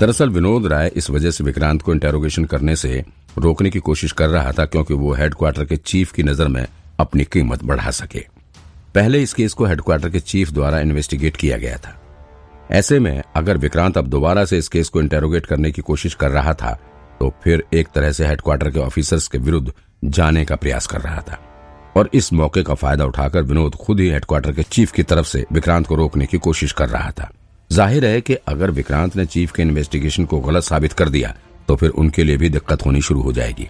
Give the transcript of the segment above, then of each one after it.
दरअसल विनोद राय इस वजह से विक्रांत को इंटेरोगेशन करने से रोकने की कोशिश कर रहा था क्योंकि वो हेडक्वार्टर के चीफ की नज़र में अपनी कीमत बढ़ा सके। पहले इस केस को हेडक्वार्टर के चीफ द्वारा इन्वेस्टिगेट किया गया था। ऐसे में अगर विक्रांत अब दोबारा से इस केस को इंटेरोगेट करने की कोशिश कर रहा था तो फिर एक तरह से हेडक्वार्टर के ऑफिसर्स के विरुद्ध जाने का प्रयास कर रहा था। और इस मौके का फ़ायदा उठाकर विनोद खुद ही हेडक्वार्टर के चीफ की तरफ़ से विक्रांत को रोकने की कोशिश कर रहा था। ज़ाहिर है कि अगर विक्रांत ने चीफ के इन्वेस्टिगेशन को गलत साबित कर दिया तो फिर उनके लिए भी दिक्कत होनी शुरू हो जाएगी।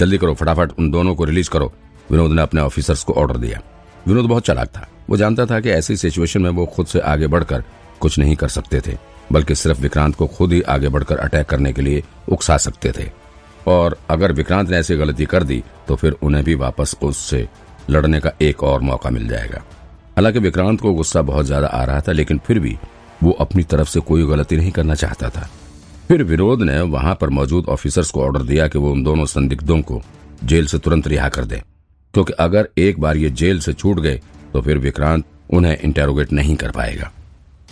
जल्दी करो, फटाफट उन दोनों को रिलीज़ करो। विनोद ने अपने ऑफिसर्स को ऑर्डर दिया। विनोद बहुत चालाक था। वो जानता था कि ऐसी सिचुएशन में वो खुद से आगे बढ़कर कुछ नहीं कर सकते थे, बल्कि सिर्फ़ विक्रांत को खुद ही आगे बढ़कर अटैक करने के लिए उकसा सकते थे। और अगर विक्रांत ने ऐसी गलती कर दी तो फिर उन्हें भी वापस उससे लड़ने का एक और मौका मिल जाएगा। हालाँकि विक्रांत को गुस्सा बहुत ज़्यादा आ रहा था, लेकिन फिर भी वो अपनी तरफ़ से कोई गलती नहीं करना चाहता था। फिर विरोध ने वहाँ पर मौजूद ऑफिसर्स को ऑर्डर दिया कि वो उन दोनों संदिग्धों को जेल से तुरंत रिहा कर दे। क्योंकि अगर एक बार ये जेल से छूट गए तो फिर विक्रांत उन्हें इंटेरोगेट नहीं कर पाएगा।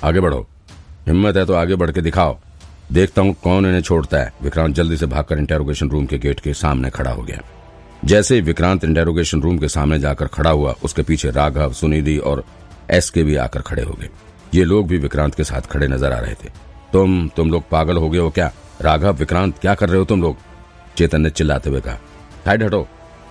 आगे बढ़ो। हिम्मत है तो आगे बढ़ के दिखाओ। देखता हूँ कौन इन्हें छोड़ता है। विक्रांत जल्दी से भागकर इंटेरोगेशन रूम के गेट के सामने खड़ा हो गया। जैसे ही विक्रांत इंटेरोगेशन रूम के सामने जाकर खड़ा हुआ, उसके पीछे राघव, सुनिधि और एस के भी आकर खड़े हो गए। ये लोग भी विक्रांत के साथ खड़े नज़र आ रहे थे। तुम तुम लोग पागल हो गए हो क्या? राघव, विक्रांत, क्या कर रहे हो तुम लोग? चेतन ने चिल्लाते हुए कहा साइड हटो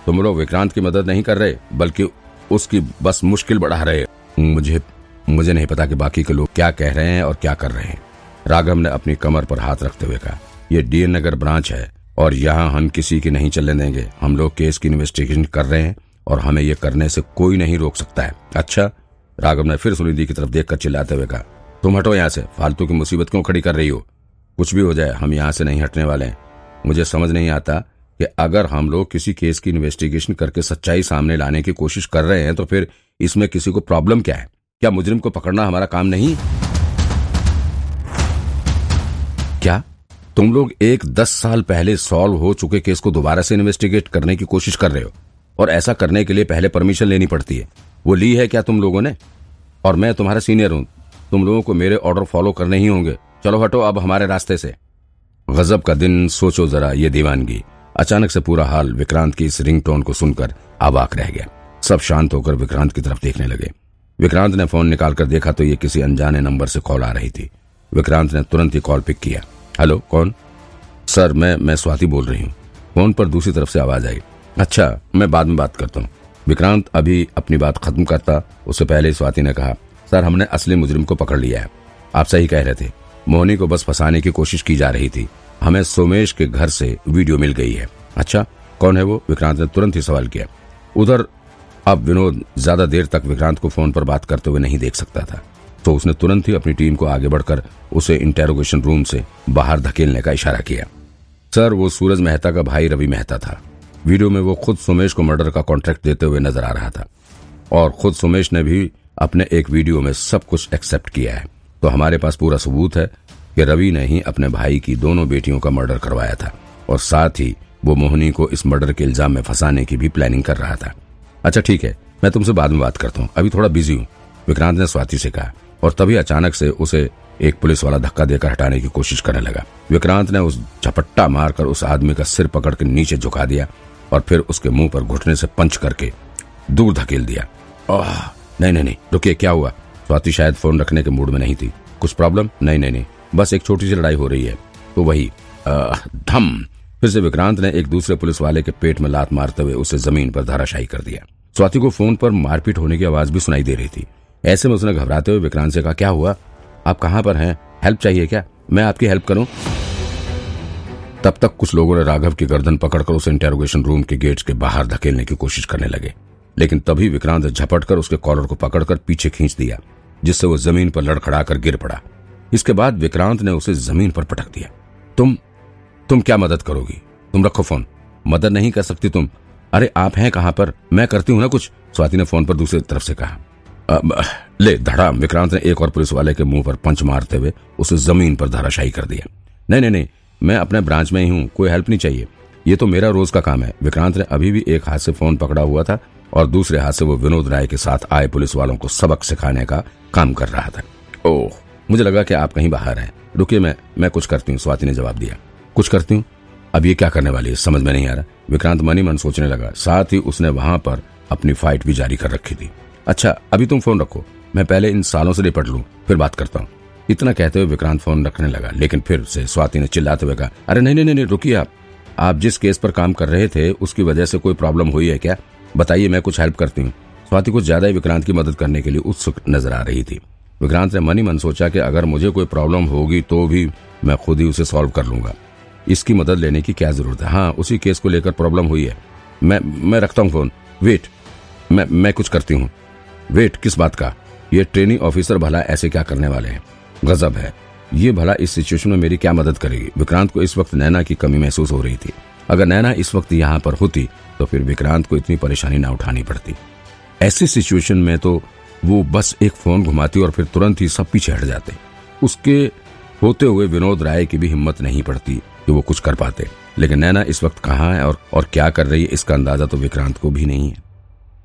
तुम लोग विक्रांत की मदद नहीं कर रहे, बल्कि उसकी बस मुश्किल बढ़ा रहे मुझे मुझे नहीं पता कि बाकी के लोग क्या कह रहे हैं और क्या कर रहे हैं। राघव ने अपनी कमर पर हाथ रखते हुए कहा यह डीएन नगर ब्रांच है और यहाँ हम किसी की नहीं चलने देंगे। हम लोग केस की इन्वेस्टिगेशन कर रहे हैं और हमें ये करने से कोई नहीं रोक सकता है। अच्छा राघव ने फिर सुनिधि की तरफ़ देखकर चिल्लाते हुए कहा, तुम हटो यहाँ से। फालतू की मुसीबत क्यों खड़ी कर रही हो? कुछ भी हो जाए, हम यहाँ से नहीं हटने वाले हैं। मुझे समझ नहीं आता कि अगर हम लोग किसी केस की इन्वेस्टिगेशन करके सच्चाई सामने लाने की कोशिश कर रहे हैं तो फिर इसमें किसी को प्रॉब्लम क्या है? क्या मुजरिम को पकड़ना हमारा काम नहीं? क्या? तुम लोग एक दस साल पहले सॉल्व हो चुके केस को दोबारा से इन्वेस्टिगेट करने की कोशिश कर रहे हो और ऐसा करने के लिए पहले परमिशन लेनी पड़ती है। वो ली है क्या तुम लोगों ने? और मैं तुम्हारा सीनियर हूँ। तुम लोगों को मेरे ऑर्डर फॉलो करने ही होंगे। चलो हटो अब हमारे रास्ते से। गजब का दिन, सोचो जरा ये दीवानगी। अचानक से पूरा हाल विक्रांत की इस रिंगटोन को सुनकर अबाक रह गया। सब शांत होकर विक्रांत की तरफ़ देखने लगे। विक्रांत ने फ़ोन निकालकर देखा तो ये किसी अनजाने नंबर से कॉल आ रही थी। विक्रांत ने तुरंत ही कॉल पिक किया। हेलो, कौन? सर, मैं मैं स्वाति बोल रही हूँ। फ़ोन पर दूसरी तरफ़ से आवाज़ आई। अच्छा मैं बाद में बात करता हूँ। विक्रांत अभी अपनी बात खत्म करता, उससे पहले स्वाति ने कहा, सर, हमने असली मुजरिम को पकड़ लिया है। आप सही कह रहे थे। मोहनी को बस फंसाने की कोशिश की जा रही थी। हमें सोमेश के घर से वीडियो मिल गई है। अच्छा कौन है वो? विक्रांत ने तुरंत ही सवाल किया। उधर अब विनोद ज़्यादा देर तक विक्रांत को फ़ोन पर बात करते हुए नहीं देख सकता था। तो उसने तुरंत ही अपनी टीम को आगे बढ़कर उसे इंटेरोगेशन रूम से बाहर धकेलने का इशारा किया। सर, वो सूरज मेहता का भाई रवि मेहता था। वीडियो में वो खुद सुमेश को मर्डर का कॉन्ट्रैक्ट देते हुए नज़र आ रहा था। और खुद सुमेश ने भी अपने एक वीडियो में सब कुछ एक्सेप्ट किया है। तो हमारे पास पूरा सबूत है कि रवि ने ही अपने भाई की दोनों बेटियों का मर्डर करवाया था और साथ ही वो मोहनी को इस मर्डर के इल्ज़ाम में फंसाने की भी प्लानिंग कर रहा था। अच्छा ठीक है, मैं तुमसे बाद में बात करता हूँ। अभी थोड़ा बिज़ी हूँ। विक्रांत ने स्वाति से कहा और तभी अचानक से उसे एक पुलिस वाला धक्का देकर हटाने की कोशिश करने लगा। विक्रांत ने उस झपट्टा मारकर उस आदमी का सिर पकड़ के नीचे झुका दिया और फिर उसके मुँह पर घुटने से पंच करके दूर धकेल दिया। ओह, नहीं नहीं नहीं, रुकिए, क्या हुआ? स्वाति शायद फ़ोन रखने के मूड में नहीं थी। कुछ प्रॉब्लम? नहीं नहीं नहीं, बस एक छोटी सी लड़ाई हो रही है। तो वही धम। फिर से विक्रांत ने एक दूसरे पुलिस वाले के पेट में लात मारते हुए उसे ज़मीन पर धाराशाही कर दिया। स्वाति को फ़ोन पर मारपीट होने की आवाज़ भी सुनाई दे रही थी। ऐसे में उसने घबराते हुए विक्रांत से कहा, क्या हुआ? आप कहाँ पर हैं? हेल्प चाहिए क्या? मैं आपकी हेल्प करूँ? तब तक कुछ लोगों ने राघव की गर्दन पकड़कर उसे इंटेरोगेशन रूम के गेट्स के बाहर धकेलने की कोशिश करने लगे। लेकिन तभी विक्रांत झपट कर उसके कॉलर को पकड़कर पीछे खींच दिया जिससे वो ज़मीन पर लड़खड़ाकर गिर पड़ा। इसके बाद विक्रांत ने उसे ज़मीन पर पटक दिया। तुम तुम क्या मदद करोगी? तुम रखो फ़ोन। मदद नहीं कर सकती तुम। अरे आप हैं कहाँ पर? मैं करती हूँ ना कुछ? स्वाति ने फ़ोन पर दूसरी तरफ़ से कहा। अब, ले धड़ाम। विक्रांत ने एक और पुलिस वाले के मुँह पर पंच मारते हुए उसे ज़मीन पर धाराशाही कर दिया। नहीं नहीं नहीं। मैं अपने ब्रांच में ही हूँ, कोई हेल्प नहीं चाहिए। ये तो मेरा रोज का काम है। विक्रांत ने अभी भी एक हाथ से फ़ोन पकड़ा हुआ था और दूसरे हाथ से वो विनोद राय के साथ आए पुलिस वालों को सबक सिखाने का काम कर रहा था। ओह, मुझे लगा कि आप कहीं बाहर हैं। रुकिए, मैं मैं कुछ करती हूँ। स्वाति ने जवाब दिया। कुछ करती हूँ? अब ये क्या करने वाली है? समझ में नहीं आ रहा। विक्रांत मनी मन सोचने लगा। साथ ही उसने वहाँ पर अपनी फाइट भी जारी कर रखी थी। अच्छा अभी तुम फ़ोन रखो। मैं पहले इन सालों से निपट लूँ, फिर बात करता हूँ। इतना कहते हुए विक्रांत फ़ोन रखने लगा, लेकिन फिर से स्वाति ने चिल्लाते हुए कहा, अरे नहीं नहीं नहीं, रुकिए आप। आप जिस केस पर काम कर रहे थे, उसकी वजह से कोई प्रॉब्लम हुई है क्या? बताइए, मैं कुछ हेल्प करती हूँ। स्वाति कुछ ज़्यादा ही विक्रांत की मदद करने के लिए उत्सुक नज़र आ रही थी। विक्रांत ने मनी मन सोचा कि अगर मुझे कोई प्रॉब्लम होगी तो भी मैं खुद ही उसे सॉल्व कर लूँगा। इसकी मदद लेने की क्या ज़रूरत है? हाँ उसी केस को लेकर प्रॉब्लम हुई है। मैं मैं रखता हूँ फ़ोन। वेट, मैं मैं कुछ करती हूँ। वेट, किस बात का? ये ट्रेनिंग ऑफिसर भला ऐसे क्या करने वाले हैं? गजब है। ये भला इस सिचुएशन में मेरी क्या मदद करेगी? विक्रांत को इस वक्त नैना की कमी महसूस हो रही थी। अगर नैना इस वक्त यहाँ पर होती तो फिर विक्रांत को इतनी परेशानी ना उठानी पड़ती। ऐसी सिचुएशन में तो वो बस एक फ़ोन घुमाती और फिर तुरंत ही सब पीछे हट जाते। उसके होते हुए विनोद राय की भी हिम्मत नहीं पड़ती कि वो कुछ कर पाते। लेकिन नैना इस वक्त कहाँ है और, और क्या कर रही है इसका अंदाज़ा तो विक्रांत को भी नहीं है।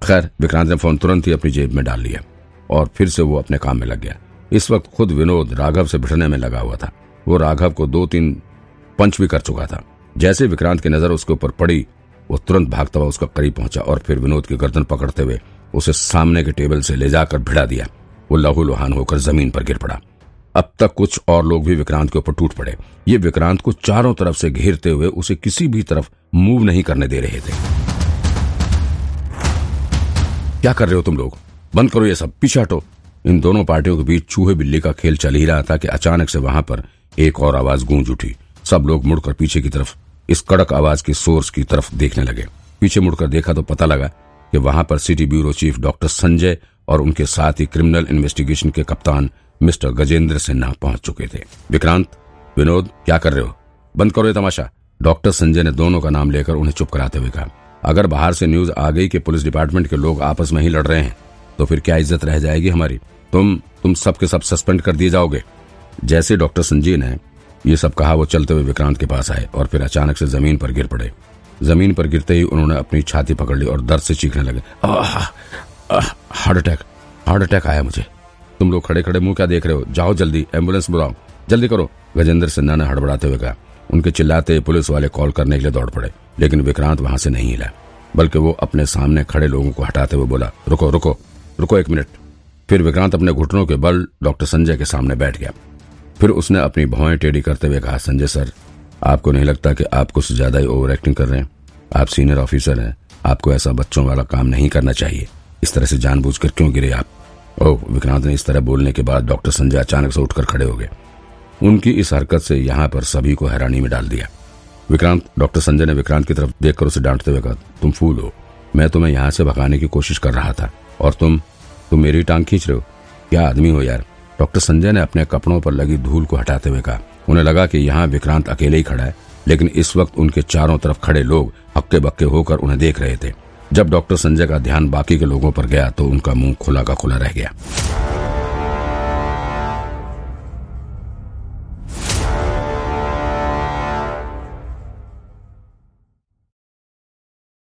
खैर विक्रांत ने फ़ोन तुरंत ही अपनी जेब में डाल लिया और फिर से वो अपने काम में लग गया। इस वक्त खुद विनोद राघव से भिड़ने में लगा हुआ था। वो राघव को दो तीन पंच भी कर चुका था। जैसे विक्रांत की नज़र उसके ऊपर पड़ी, वो तुरंत भागता हुआ उसका करीब पहुँचा और फिर विनोद की गर्दन पकड़ते हुए उसे सामने के टेबल से ले जाकर भिड़ा दिया। वो लहू लुहान होकर ज़मीन पर गिर पड़ा। अब तक कुछ और लोग भी विक्रांत के ऊपर टूट पड़े। ये विक्रांत को चारों तरफ़ से घेरते हुए उसे किसी भी तरफ़ मूव नहीं करने दे रहे थे। क्या कर रहे हो तुम लोग? बंद करो ये सब, पीछे हटो। इन दोनों पार्टियों के बीच चूहे बिल्ली का खेल चल ही रहा था कि अचानक से वहाँ पर एक और आवाज़ गूंज उठी। सब लोग मुड़कर पीछे की तरफ़, इस कड़क आवाज़ के सोर्स की तरफ़ देखने लगे। पीछे मुड़कर देखा तो पता लगा कि वहाँ पर city bureau chief doctor Sanjay और उनके साथ ही क्रिमिनल इन्वेस्टिगेशन के कप्तान मिस्टर गजेंद्र सिन्हा पहुँच चुके थे। विक्रांत, विनोद, क्या कर रहे हो? बंद करो ये तमाशा। डॉक्टर संजय ने दोनों का नाम लेकर उन्हें चुप कराते हुए कहा। अगर बाहर से न्यूज़ आ गई कि पुलिस डिपार्टमेंट के लोग आपस में ही लड़ रहे हैं तो फिर क्या इज़्ज़त रह जाएगी हमारी? तुम तुम सब के सब सस्पेंड कर दिए जाओगे। जैसे डॉक्टर संजय ने ये सब कहा, वो चलते हुए विक्रांत के पास आए और फिर अचानक से ज़मीन पर गिर पड़े। ज़मीन पर गिरते ही उन्होंने अपनी छाती पकड़ ली और दर्द से चीखने लगे। हार्ट अटैक हार्ट अटैक आया मुझे। तुम लोग खड़े खड़े मुँह क्या देख रहे हो? जाओ जल्दी, एंबुलेंस बुलाओ। जल्दी करो, गजेंद्र सिन्हा ने हड़बड़ाते हुए कहा। उनके चिल्लाते पुलिस वाले कॉल करने के लिए दौड़ पड़े, लेकिन विक्रांत वहाँ से नहीं हिला, बल्कि वो अपने सामने खड़े लोगों को हटाते हुए बोला, रुको रुको रुको एक मिनट। फिर विक्रांत अपने घुटनों के बल डॉक्टर संजय के सामने बैठ गया। फिर उसने अपनी भौएँ टेढ़ी करते हुए कहा, संजय सर, आपको नहीं लगता कि आप कुछ ज़्यादा ही ओवर एक्टिंग कर रहे हैं? आप सीनियर ऑफिसर हैं, आपको ऐसा बच्चों वाला काम नहीं करना चाहिए। इस तरह से जानबूझकर क्यों गिरे आप? ओह, विक्रांत ने इस तरह बोलने के बाद डॉक्टर संजय अचानक से उठकर खड़े हो गए। उनकी इस हरकत से यहाँ पर सभी को हैरानी में डाल दिया। विक्रांत, डॉक्टर संजय ने विक्रांत की तरफ़ देखकर उसे डांटते हुए कहा, तुम फूल हो। मैं तुम्हें यहाँ से भगाने की कोशिश कर रहा था। और तुम तुम मेरी टांग खींच रहे हो। क्या आदमी हो यार? डॉक्टर संजय ने अपने कपड़ों पर लगी धूल को हटाते हुए कहा। उन्हें लगा कि यहाँ विक्रांत अकेले ही खड़ा है, लेकिन इस वक्त उनके चारों तरफ़ खड़े लोग हक्के बक्के होकर उन्हें देख रहे थे। जब डॉक्टर संजय का ध्यान बाकी के लोगों पर गया तो उनका मुँह खुला का खुला रह गया।